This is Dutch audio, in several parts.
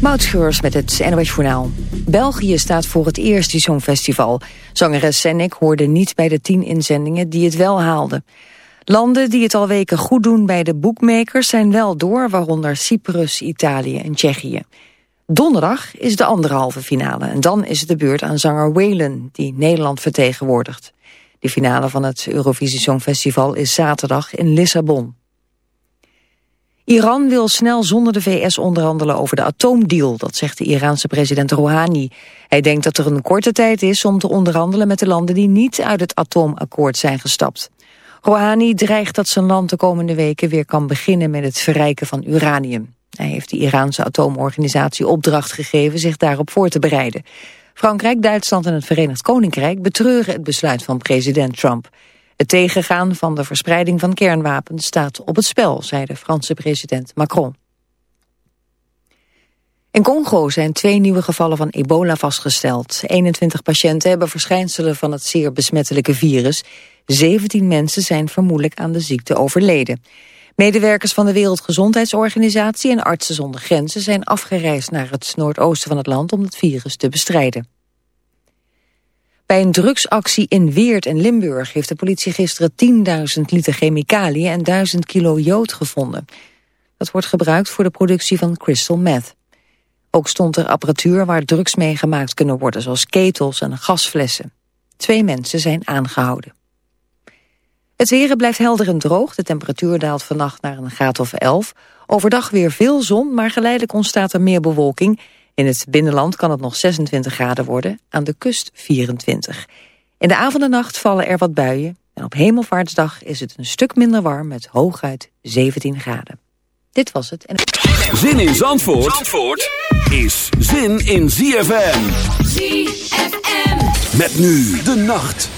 Moutscheurs met het NOS Journaal. België staat voor het eerst in zo'n festival. Zangeres Senek hoorde niet bij de tien inzendingen die het wel haalden. Landen die het al weken goed doen bij de boekmakers zijn wel door... waaronder Cyprus, Italië en Tsjechië. Donderdag is de andere halve finale en dan is het de beurt aan zanger Waylon... die Nederland vertegenwoordigt. De finale van het Eurovisie Songfestival is zaterdag in Lissabon. Iran wil snel zonder de VS onderhandelen over de atoomdeal, dat zegt de Iraanse president Rouhani. Hij denkt dat er een korte tijd is om te onderhandelen met de landen die niet uit het atoomakkoord zijn gestapt. Rouhani dreigt dat zijn land de komende weken weer kan beginnen met het verrijken van uranium. Hij heeft de Iraanse atoomorganisatie opdracht gegeven zich daarop voor te bereiden. Frankrijk, Duitsland en het Verenigd Koninkrijk betreuren het besluit van president Trump. Het tegengaan van de verspreiding van kernwapens staat op het spel, zei de Franse president Macron. In Congo zijn twee nieuwe gevallen van ebola vastgesteld. 21 patiënten hebben verschijnselen van het zeer besmettelijke virus. 17 mensen zijn vermoedelijk aan de ziekte overleden. Medewerkers van de Wereldgezondheidsorganisatie en Artsen zonder Grenzen zijn afgereisd naar het noordoosten van het land om het virus te bestrijden. Bij een drugsactie in Weert en Limburg heeft de politie gisteren 10.000 liter chemicaliën en 1000 kilo jood gevonden. Dat wordt gebruikt voor de productie van crystal meth. Ook stond er apparatuur waar drugs mee gemaakt kunnen worden, zoals ketels en gasflessen. Twee mensen zijn aangehouden. Het weer blijft helder en droog. De temperatuur daalt vannacht naar een graad of 11. Overdag weer veel zon, maar geleidelijk ontstaat er meer bewolking. In het binnenland kan het nog 26 graden worden, aan de kust 24. In de avond en nacht vallen er wat buien. En op hemelvaartsdag is het een stuk minder warm met hooguit 17 graden. Dit was het. En... Zin in Zandvoort, Zandvoort is zin in ZFM. ZFM. Met nu de nacht.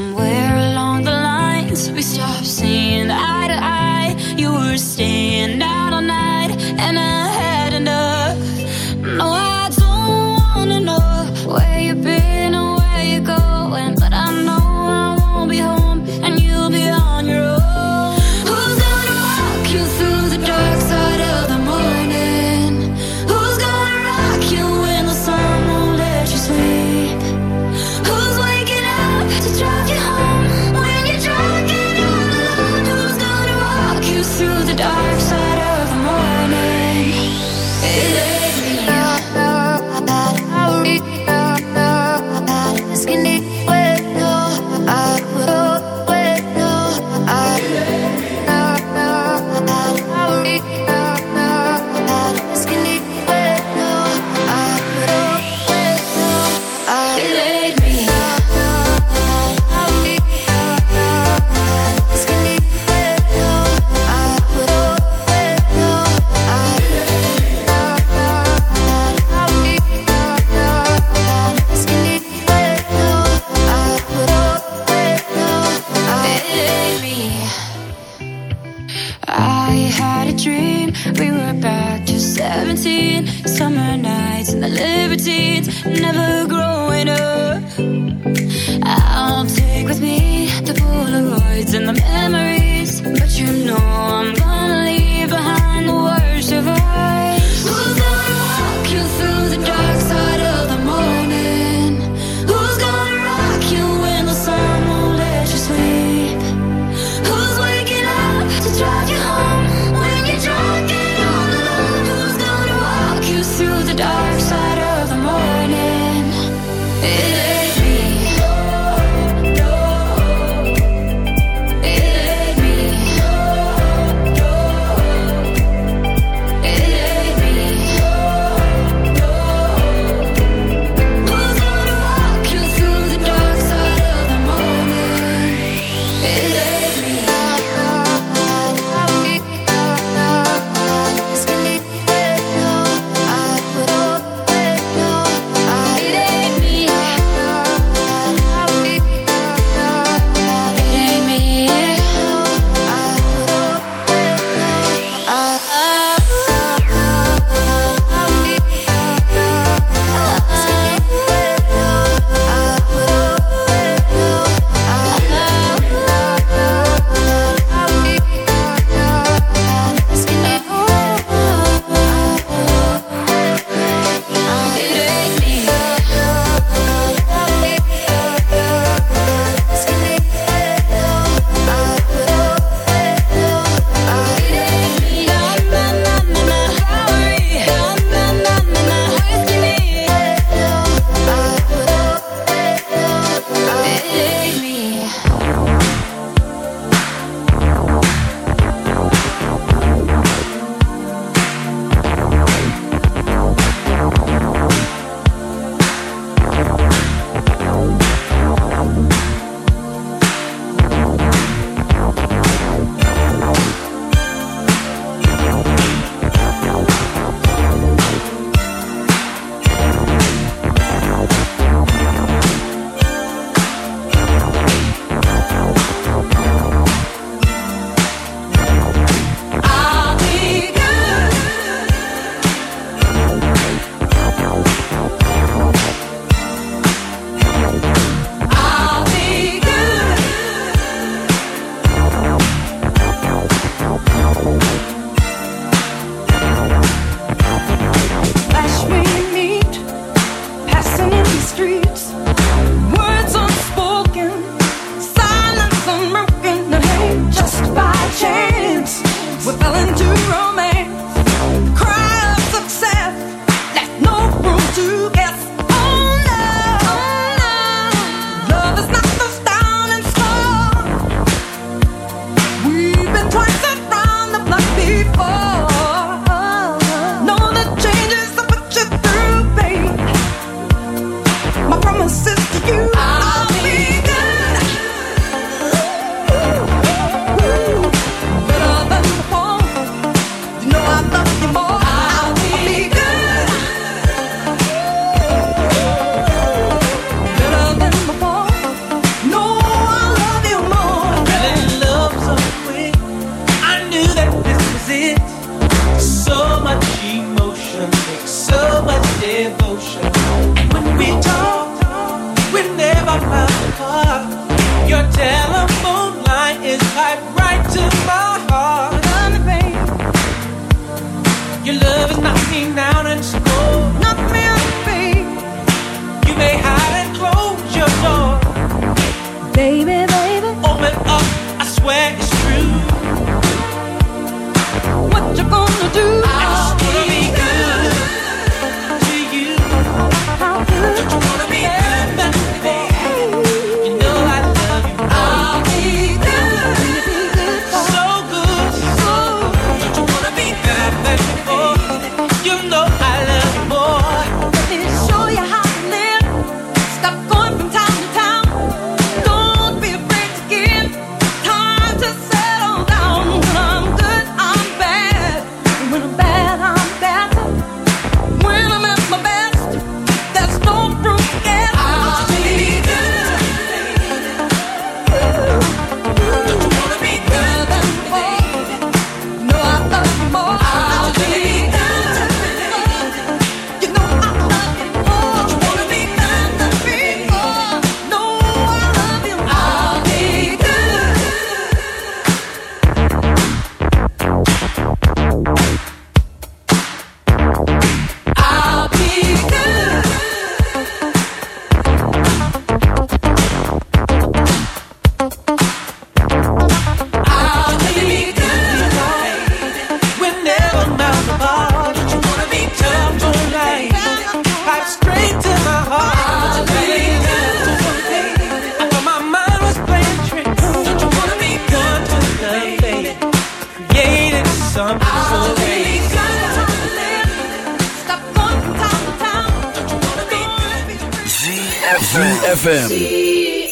ZFM.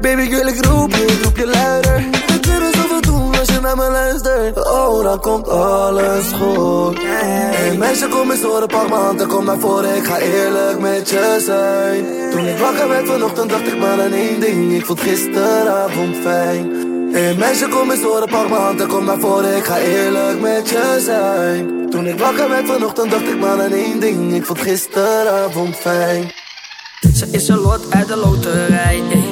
Baby, ik ik roep je, ik roep je luider. We kunnen zoveel doen als je naar me luistert. Oh, dan komt alles goed. Hey meisje, kom eens horen, pak m'n hand en kom naar voren. Ik ga eerlijk met je zijn. Toen ik wakker werd vanochtend dacht ik maar aan één ding. Ik vond gisteravond fijn. Hey meisje, kom eens horen, pak m'n hand en kom naar voren. Ik ga eerlijk met je zijn. Toen ik wakker werd vanochtend dacht ik maar aan één ding. Ik vond gisteravond fijn. Ze is een lot uit de loterij ey.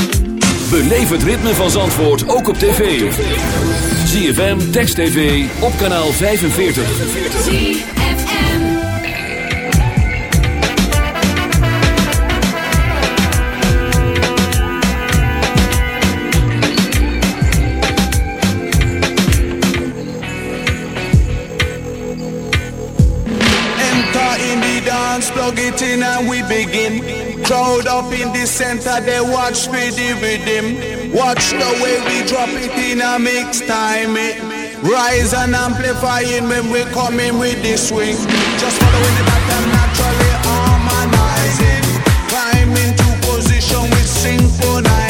Beleef het ritme van Zandvoort ook op tv. ZFM, Text TV, op kanaal 45. ZFM. Enter in the dance, plug it in and we begin. Crowd up in the center, they watch for the rhythm. Watch the way we drop it in a mix time. It. Rise and amplifying when we come in with the swing. Just following the pattern naturally harmonizing. Climb into position with synchronized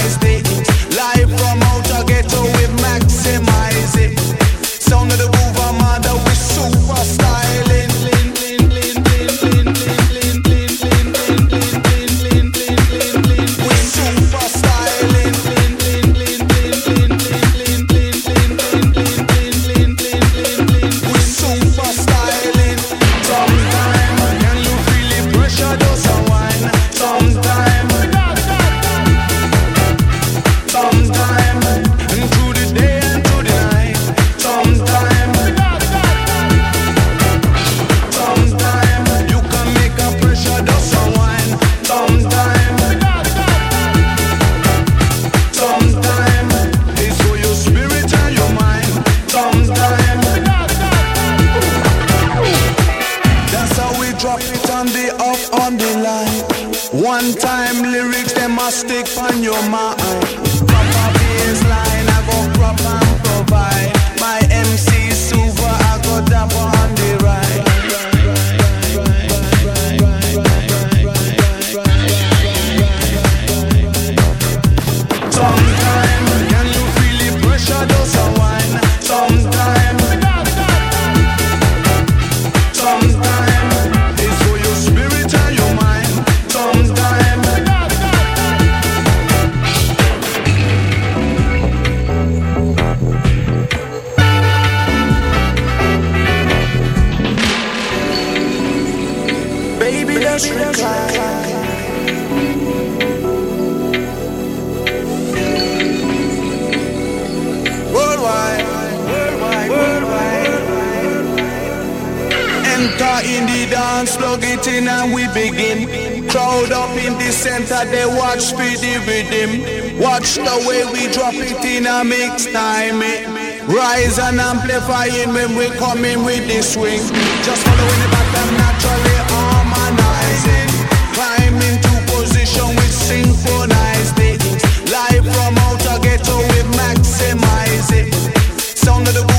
them. Watch the way we drop it in a mix time. Eh. Rise and amplifying when we come in with the swing. Just following the pattern naturally harmonizing. Climbing to position with synchronized it. Live from outer ghetto we maximize it. Sound of the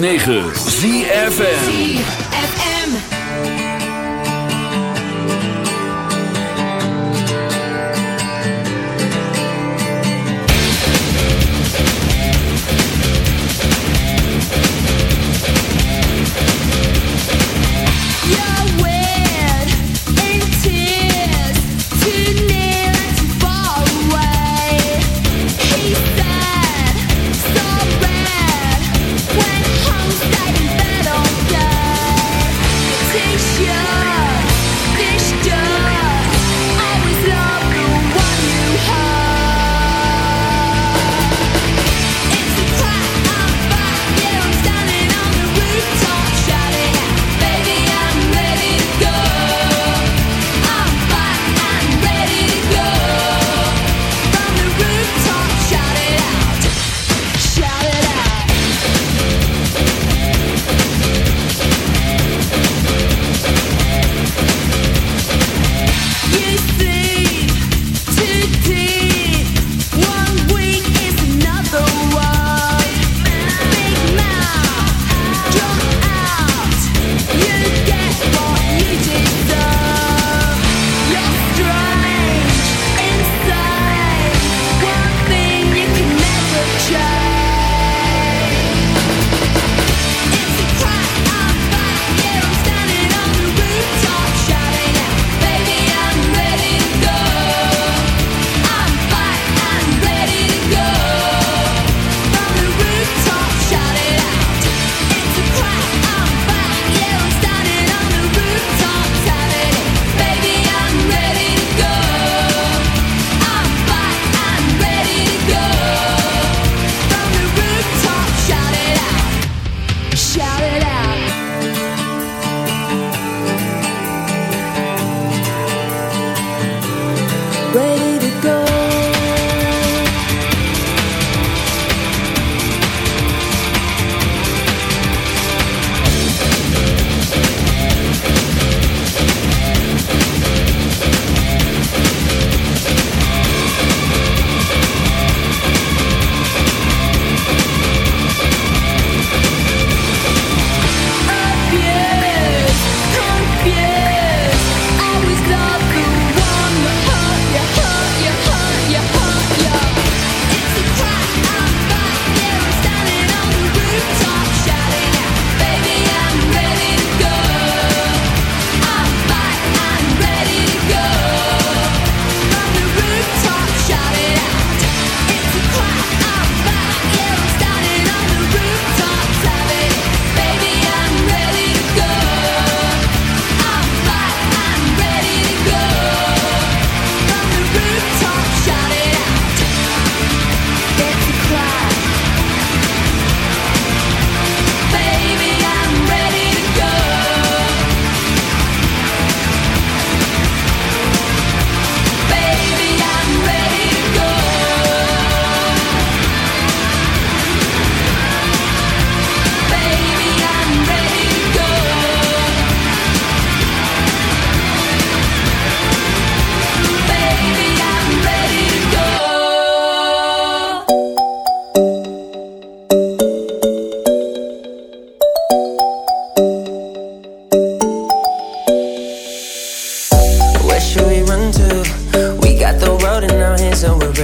9.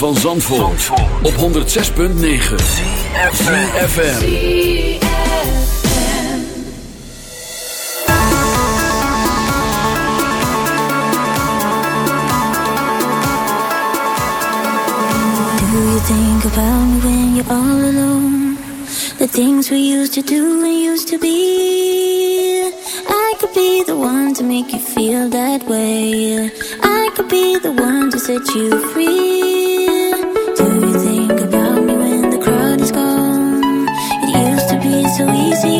van Zandvoort, Zandvoort. op 106.9 CFFM Do you think about me when you're all alone? The things we used to do and used to be. I could be the one to make you feel that way. I could be the one to set you free. so easy.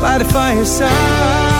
by the fireside.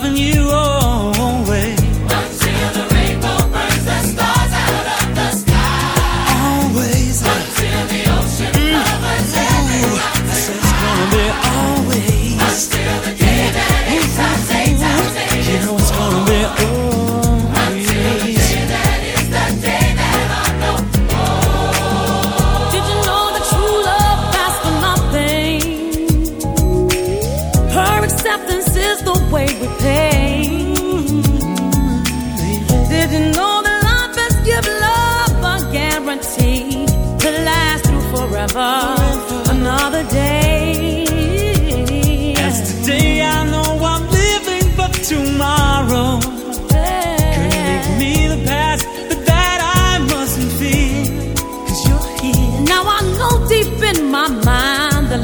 loving you. Oh.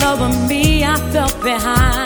over me, I felt behind.